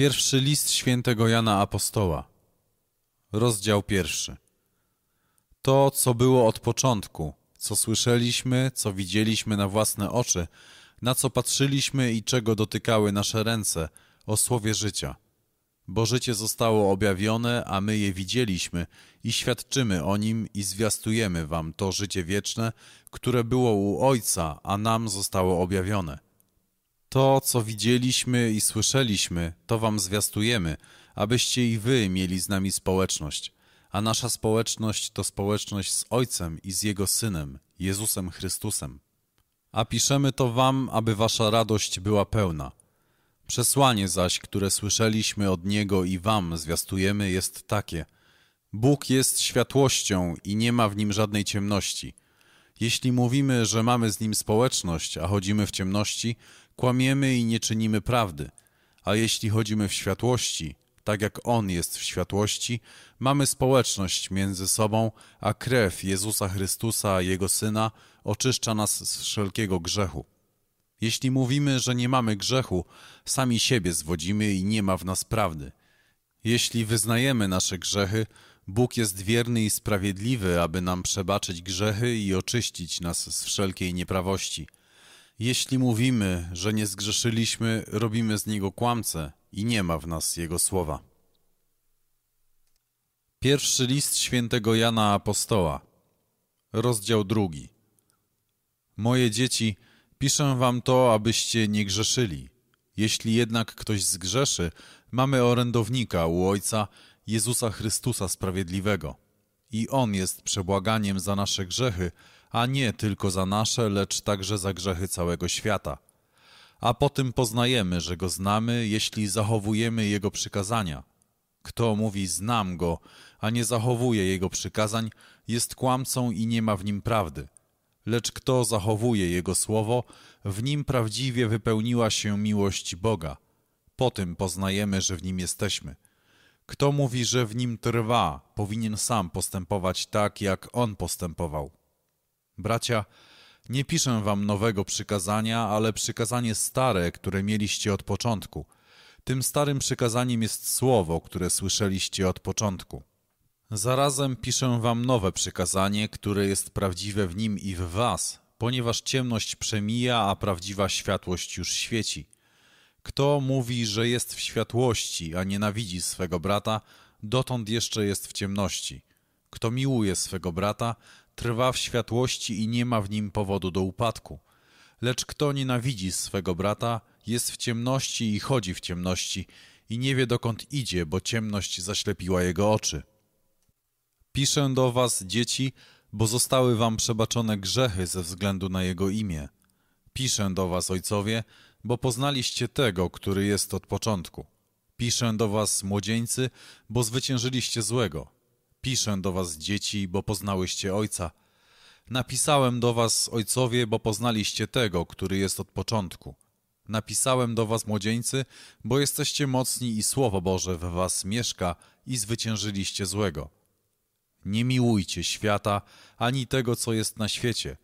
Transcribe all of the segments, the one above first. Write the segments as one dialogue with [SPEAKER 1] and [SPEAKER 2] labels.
[SPEAKER 1] Pierwszy list świętego Jana Apostoła, rozdział pierwszy. To, co było od początku, co słyszeliśmy, co widzieliśmy na własne oczy, na co patrzyliśmy i czego dotykały nasze ręce, o słowie życia. Bo życie zostało objawione, a my je widzieliśmy i świadczymy o nim i zwiastujemy wam to życie wieczne, które było u Ojca, a nam zostało objawione. To, co widzieliśmy i słyszeliśmy, to wam zwiastujemy, abyście i wy mieli z nami społeczność. A nasza społeczność to społeczność z Ojcem i z Jego Synem, Jezusem Chrystusem. A piszemy to wam, aby wasza radość była pełna. Przesłanie zaś, które słyszeliśmy od Niego i wam zwiastujemy, jest takie. Bóg jest światłością i nie ma w Nim żadnej ciemności. Jeśli mówimy, że mamy z Nim społeczność, a chodzimy w ciemności, kłamiemy i nie czynimy prawdy. A jeśli chodzimy w światłości, tak jak On jest w światłości, mamy społeczność między sobą, a krew Jezusa Chrystusa, Jego Syna, oczyszcza nas z wszelkiego grzechu. Jeśli mówimy, że nie mamy grzechu, sami siebie zwodzimy i nie ma w nas prawdy. Jeśli wyznajemy nasze grzechy, Bóg jest wierny i sprawiedliwy, aby nam przebaczyć grzechy i oczyścić nas z wszelkiej nieprawości. Jeśli mówimy, że nie zgrzeszyliśmy, robimy z Niego kłamcę i nie ma w nas Jego słowa. Pierwszy list świętego Jana Apostoła, rozdział drugi. Moje dzieci, piszę wam to, abyście nie grzeszyli. Jeśli jednak ktoś zgrzeszy, mamy orędownika u Ojca, Jezusa Chrystusa Sprawiedliwego. I On jest przebłaganiem za nasze grzechy, a nie tylko za nasze, lecz także za grzechy całego świata. A po tym poznajemy, że Go znamy, jeśli zachowujemy Jego przykazania. Kto mówi znam Go, a nie zachowuje Jego przykazań, jest kłamcą i nie ma w nim prawdy. Lecz kto zachowuje Jego słowo, w nim prawdziwie wypełniła się miłość Boga. Po tym poznajemy, że w nim jesteśmy. Kto mówi, że w nim trwa, powinien sam postępować tak, jak on postępował. Bracia, nie piszę wam nowego przykazania, ale przykazanie stare, które mieliście od początku. Tym starym przykazaniem jest słowo, które słyszeliście od początku. Zarazem piszę wam nowe przykazanie, które jest prawdziwe w nim i w was, ponieważ ciemność przemija, a prawdziwa światłość już świeci. Kto mówi, że jest w światłości, a nienawidzi swego brata, dotąd jeszcze jest w ciemności. Kto miłuje swego brata, trwa w światłości i nie ma w nim powodu do upadku. Lecz kto nienawidzi swego brata, jest w ciemności i chodzi w ciemności i nie wie dokąd idzie, bo ciemność zaślepiła jego oczy. Piszę do was, dzieci, bo zostały wam przebaczone grzechy ze względu na jego imię. Piszę do was, ojcowie, bo poznaliście tego, który jest od początku. Piszę do was, młodzieńcy, bo zwyciężyliście złego. Piszę do was, dzieci, bo poznałyście Ojca. Napisałem do was, ojcowie, bo poznaliście tego, który jest od początku. Napisałem do was, młodzieńcy, bo jesteście mocni i Słowo Boże w was mieszka i zwyciężyliście złego. Nie miłujcie świata, ani tego, co jest na świecie.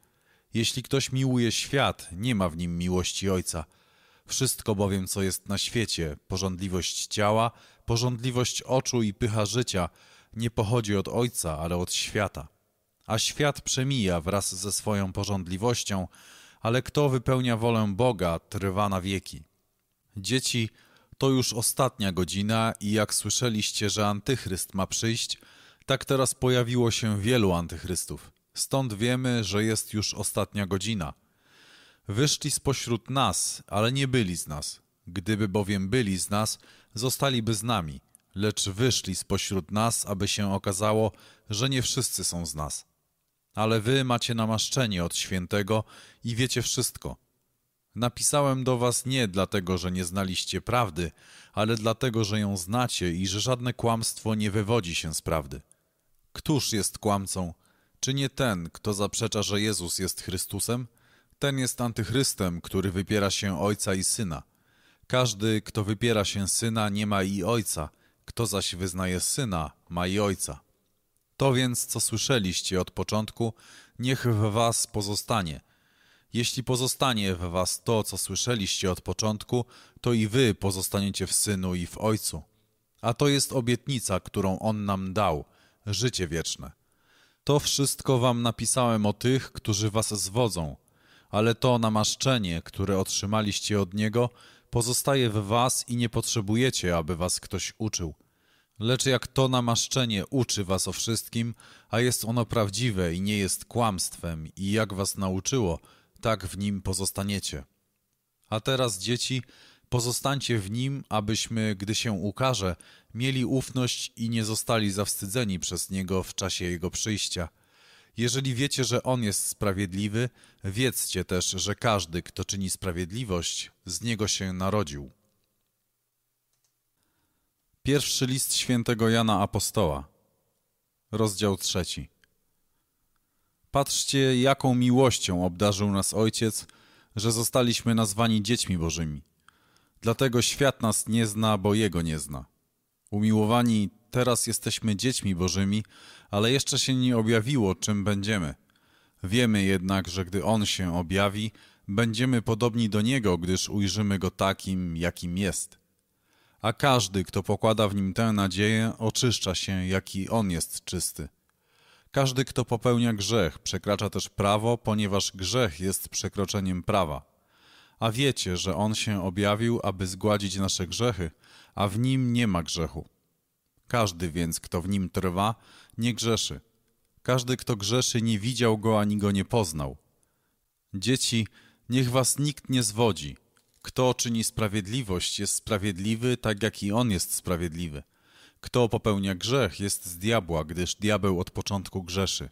[SPEAKER 1] Jeśli ktoś miłuje świat, nie ma w nim miłości Ojca. Wszystko bowiem, co jest na świecie, porządliwość ciała, porządliwość oczu i pycha życia, nie pochodzi od Ojca, ale od świata. A świat przemija wraz ze swoją porządliwością, ale kto wypełnia wolę Boga, trwa na wieki. Dzieci, to już ostatnia godzina i jak słyszeliście, że antychryst ma przyjść, tak teraz pojawiło się wielu antychrystów. Stąd wiemy, że jest już ostatnia godzina. Wyszli spośród nas, ale nie byli z nas. Gdyby bowiem byli z nas, zostaliby z nami, lecz wyszli spośród nas, aby się okazało, że nie wszyscy są z nas. Ale wy macie namaszczenie od świętego i wiecie wszystko. Napisałem do was nie dlatego, że nie znaliście prawdy, ale dlatego, że ją znacie i że żadne kłamstwo nie wywodzi się z prawdy. Któż jest kłamcą? Czy nie ten, kto zaprzecza, że Jezus jest Chrystusem? Ten jest antychrystem, który wypiera się Ojca i Syna. Każdy, kto wypiera się Syna, nie ma i Ojca. Kto zaś wyznaje Syna, ma i Ojca. To więc, co słyszeliście od początku, niech w was pozostanie. Jeśli pozostanie w was to, co słyszeliście od początku, to i wy pozostaniecie w Synu i w Ojcu. A to jest obietnica, którą On nam dał, życie wieczne. To wszystko wam napisałem o tych, którzy was zwodzą, ale to namaszczenie, które otrzymaliście od Niego, pozostaje w was i nie potrzebujecie, aby was ktoś uczył. Lecz jak to namaszczenie uczy was o wszystkim, a jest ono prawdziwe i nie jest kłamstwem, i jak was nauczyło, tak w nim pozostaniecie. A teraz, dzieci, pozostańcie w nim, abyśmy, gdy się ukaże, mieli ufność i nie zostali zawstydzeni przez niego w czasie jego przyjścia. Jeżeli wiecie, że on jest sprawiedliwy, wiedzcie też, że każdy, kto czyni sprawiedliwość, z niego się narodził. Pierwszy list świętego Jana Apostoła, rozdział trzeci. Patrzcie, jaką miłością obdarzył nas Ojciec, że zostaliśmy nazwani dziećmi Bożymi. Dlatego świat nas nie zna, bo Jego nie zna. Umiłowani, teraz jesteśmy dziećmi Bożymi, ale jeszcze się nie objawiło, czym będziemy. Wiemy jednak, że gdy On się objawi, będziemy podobni do Niego, gdyż ujrzymy Go takim, jakim jest. A każdy, kto pokłada w Nim tę nadzieję, oczyszcza się, jaki On jest czysty. Każdy, kto popełnia grzech, przekracza też prawo, ponieważ grzech jest przekroczeniem prawa. A wiecie, że On się objawił, aby zgładzić nasze grzechy, a w Nim nie ma grzechu. Każdy więc, kto w Nim trwa, nie grzeszy. Każdy, kto grzeszy, nie widział Go ani Go nie poznał. Dzieci, niech was nikt nie zwodzi. Kto czyni sprawiedliwość, jest sprawiedliwy, tak jak i On jest sprawiedliwy. Kto popełnia grzech, jest z diabła, gdyż diabeł od początku grzeszy.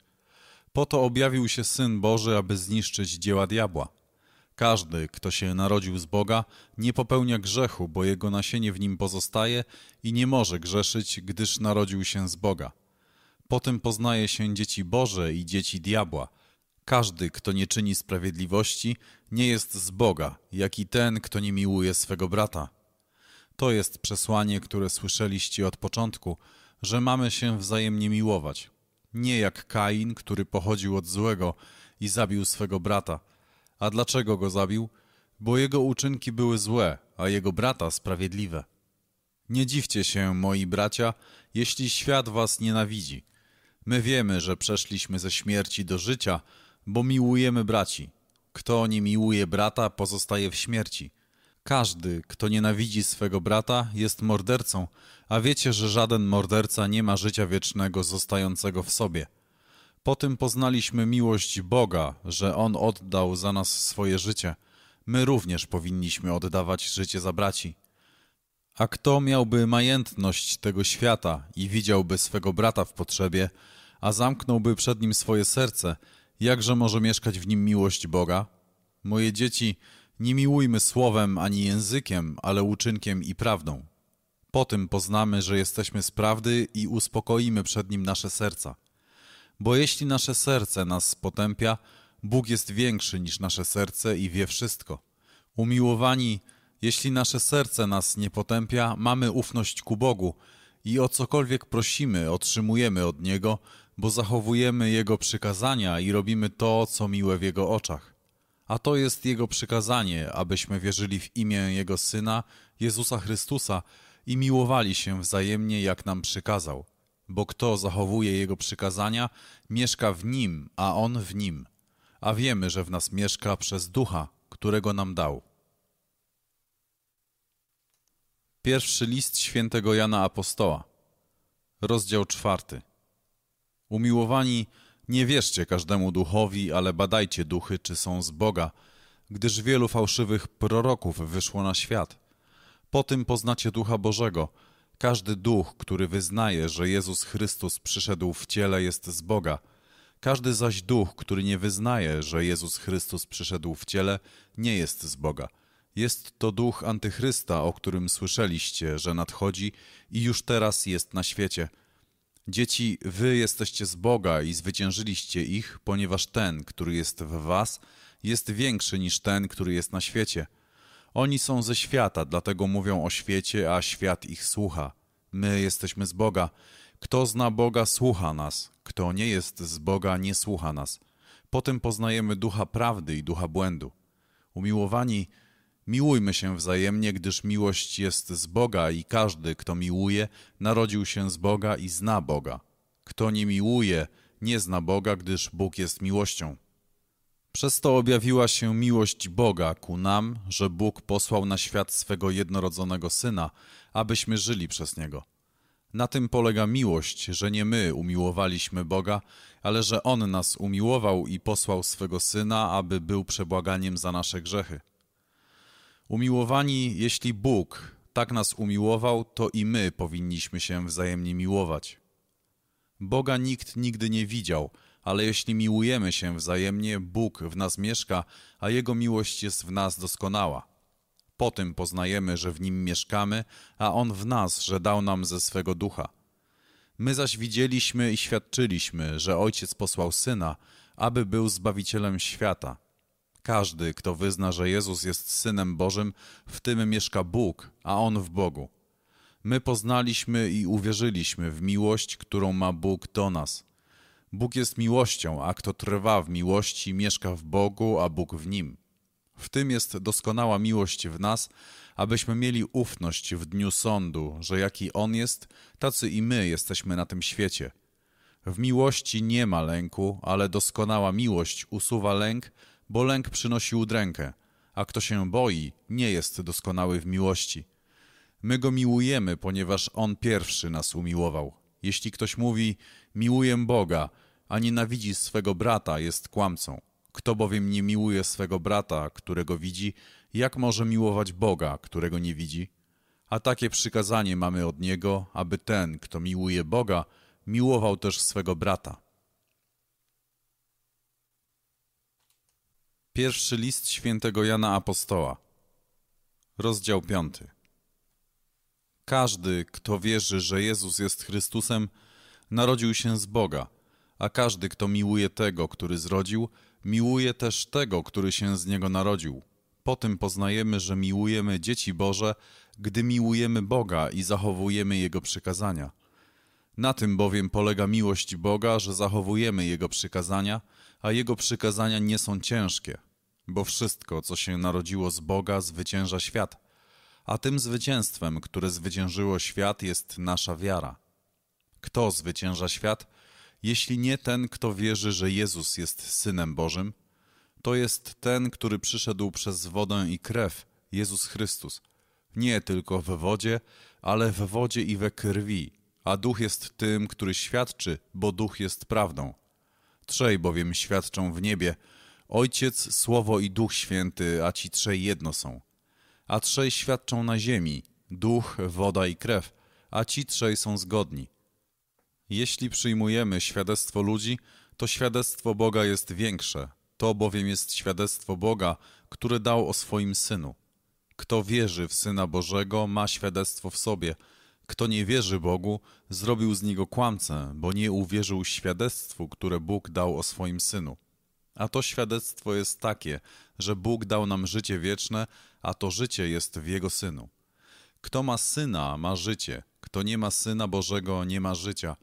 [SPEAKER 1] Po to objawił się Syn Boży, aby zniszczyć dzieła diabła. Każdy, kto się narodził z Boga, nie popełnia grzechu, bo jego nasienie w nim pozostaje i nie może grzeszyć, gdyż narodził się z Boga. Potem poznaje się dzieci Boże i dzieci diabła. Każdy, kto nie czyni sprawiedliwości, nie jest z Boga, jak i ten, kto nie miłuje swego brata. To jest przesłanie, które słyszeliście od początku, że mamy się wzajemnie miłować. Nie jak Kain, który pochodził od złego i zabił swego brata. A dlaczego go zabił? Bo jego uczynki były złe, a jego brata sprawiedliwe. Nie dziwcie się, moi bracia, jeśli świat was nienawidzi. My wiemy, że przeszliśmy ze śmierci do życia, bo miłujemy braci. Kto nie miłuje brata, pozostaje w śmierci. Każdy, kto nienawidzi swego brata, jest mordercą, a wiecie, że żaden morderca nie ma życia wiecznego zostającego w sobie. Po tym poznaliśmy miłość Boga, że On oddał za nas swoje życie. My również powinniśmy oddawać życie za braci. A kto miałby majętność tego świata i widziałby swego brata w potrzebie, a zamknąłby przed nim swoje serce, jakże może mieszkać w nim miłość Boga? Moje dzieci, nie miłujmy słowem ani językiem, ale uczynkiem i prawdą. Po tym poznamy, że jesteśmy z prawdy i uspokoimy przed nim nasze serca. Bo jeśli nasze serce nas potępia, Bóg jest większy niż nasze serce i wie wszystko. Umiłowani, jeśli nasze serce nas nie potępia, mamy ufność ku Bogu i o cokolwiek prosimy, otrzymujemy od Niego, bo zachowujemy Jego przykazania i robimy to, co miłe w Jego oczach. A to jest Jego przykazanie, abyśmy wierzyli w imię Jego Syna, Jezusa Chrystusa i miłowali się wzajemnie, jak nam przykazał. Bo kto zachowuje Jego przykazania, mieszka w Nim, a On w Nim. A wiemy, że w nas mieszka przez Ducha, którego nam dał. Pierwszy list świętego Jana Apostoła, rozdział czwarty. Umiłowani, nie wierzcie każdemu duchowi, ale badajcie duchy, czy są z Boga, gdyż wielu fałszywych proroków wyszło na świat. Po tym poznacie ducha Bożego. Każdy duch, który wyznaje, że Jezus Chrystus przyszedł w ciele, jest z Boga. Każdy zaś duch, który nie wyznaje, że Jezus Chrystus przyszedł w ciele, nie jest z Boga. Jest to duch antychrysta, o którym słyszeliście, że nadchodzi i już teraz jest na świecie – Dzieci, wy jesteście z Boga i zwyciężyliście ich, ponieważ ten, który jest w was, jest większy niż ten, który jest na świecie. Oni są ze świata, dlatego mówią o świecie, a świat ich słucha. My jesteśmy z Boga. Kto zna Boga, słucha nas. Kto nie jest z Boga, nie słucha nas. Potem poznajemy ducha prawdy i ducha błędu. Umiłowani, miłujmy się wzajemnie, gdyż miłość jest z Boga i każdy, kto miłuje, narodził się z Boga i zna Boga. Kto nie miłuje, nie zna Boga, gdyż Bóg jest miłością. Przez to objawiła się miłość Boga ku nam, że Bóg posłał na świat swego jednorodzonego Syna, abyśmy żyli przez Niego. Na tym polega miłość, że nie my umiłowaliśmy Boga, ale że On nas umiłował i posłał swego Syna, aby był przebłaganiem za nasze grzechy. Umiłowani, jeśli Bóg tak nas umiłował, to i my powinniśmy się wzajemnie miłować. Boga nikt nigdy nie widział, ale jeśli miłujemy się wzajemnie, Bóg w nas mieszka, a Jego miłość jest w nas doskonała. Po tym poznajemy, że w Nim mieszkamy, a On w nas, że dał nam ze swego ducha. My zaś widzieliśmy i świadczyliśmy, że Ojciec posłał Syna, aby był Zbawicielem świata. Każdy, kto wyzna, że Jezus jest Synem Bożym, w tym mieszka Bóg, a On w Bogu. My poznaliśmy i uwierzyliśmy w miłość, którą ma Bóg do nas. Bóg jest miłością, a kto trwa w miłości, mieszka w Bogu, a Bóg w nim. W tym jest doskonała miłość w nas, abyśmy mieli ufność w dniu sądu, że jaki On jest, tacy i my jesteśmy na tym świecie. W miłości nie ma lęku, ale doskonała miłość usuwa lęk, bo lęk przynosi udrękę, a kto się boi, nie jest doskonały w miłości. My go miłujemy, ponieważ on pierwszy nas umiłował. Jeśli ktoś mówi, miłuję Boga, a nienawidzi swego brata, jest kłamcą. Kto bowiem nie miłuje swego brata, którego widzi, jak może miłować Boga, którego nie widzi? A takie przykazanie mamy od Niego, aby ten, kto miłuje Boga, miłował też swego brata. Pierwszy list świętego Jana Apostoła, rozdział piąty. Każdy, kto wierzy, że Jezus jest Chrystusem, narodził się z Boga, a każdy, kto miłuje tego, który zrodził, miłuje też tego, który się z niego narodził. Po tym poznajemy, że miłujemy dzieci Boże, gdy miłujemy Boga i zachowujemy Jego przykazania. Na tym bowiem polega miłość Boga, że zachowujemy Jego przykazania, a Jego przykazania nie są ciężkie, bo wszystko, co się narodziło z Boga, zwycięża świat a tym zwycięstwem, które zwyciężyło świat, jest nasza wiara. Kto zwycięża świat, jeśli nie ten, kto wierzy, że Jezus jest Synem Bożym? To jest ten, który przyszedł przez wodę i krew, Jezus Chrystus. Nie tylko w wodzie, ale w wodzie i we krwi, a Duch jest tym, który świadczy, bo Duch jest prawdą. Trzej bowiem świadczą w niebie, Ojciec, Słowo i Duch Święty, a ci trzej jedno są a trzej świadczą na ziemi, duch, woda i krew, a ci trzej są zgodni. Jeśli przyjmujemy świadectwo ludzi, to świadectwo Boga jest większe. To bowiem jest świadectwo Boga, które dał o swoim Synu. Kto wierzy w Syna Bożego, ma świadectwo w sobie. Kto nie wierzy Bogu, zrobił z niego kłamcę, bo nie uwierzył świadectwu, które Bóg dał o swoim Synu. A to świadectwo jest takie, że Bóg dał nam życie wieczne, a to życie jest w Jego Synu. Kto ma Syna, ma życie, kto nie ma Syna Bożego, nie ma życia.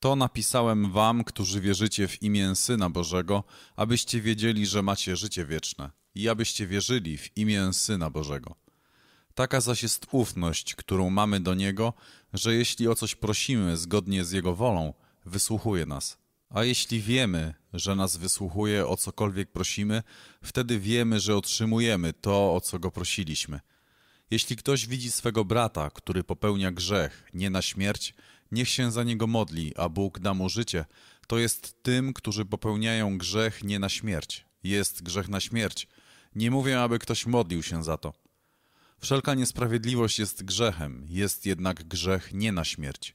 [SPEAKER 1] To napisałem wam, którzy wierzycie w imię Syna Bożego, abyście wiedzieli, że macie życie wieczne i abyście wierzyli w imię Syna Bożego. Taka zaś jest ufność, którą mamy do Niego, że jeśli o coś prosimy zgodnie z Jego wolą, wysłuchuje nas. A jeśli wiemy, że nas wysłuchuje o cokolwiek prosimy, wtedy wiemy, że otrzymujemy to, o co go prosiliśmy. Jeśli ktoś widzi swego brata, który popełnia grzech, nie na śmierć, niech się za niego modli, a Bóg da mu życie. To jest tym, którzy popełniają grzech nie na śmierć. Jest grzech na śmierć. Nie mówię, aby ktoś modlił się za to. Wszelka niesprawiedliwość jest grzechem, jest jednak grzech nie na śmierć.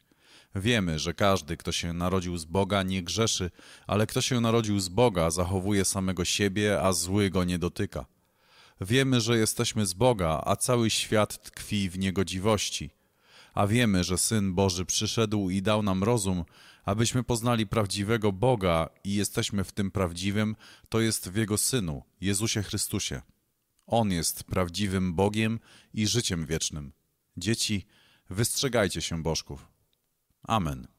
[SPEAKER 1] Wiemy, że każdy, kto się narodził z Boga, nie grzeszy, ale kto się narodził z Boga, zachowuje samego siebie, a zły go nie dotyka. Wiemy, że jesteśmy z Boga, a cały świat tkwi w niegodziwości. A wiemy, że Syn Boży przyszedł i dał nam rozum, abyśmy poznali prawdziwego Boga i jesteśmy w tym prawdziwym, to jest w Jego Synu, Jezusie Chrystusie. On jest prawdziwym Bogiem i życiem wiecznym. Dzieci, wystrzegajcie się bożków. Amen.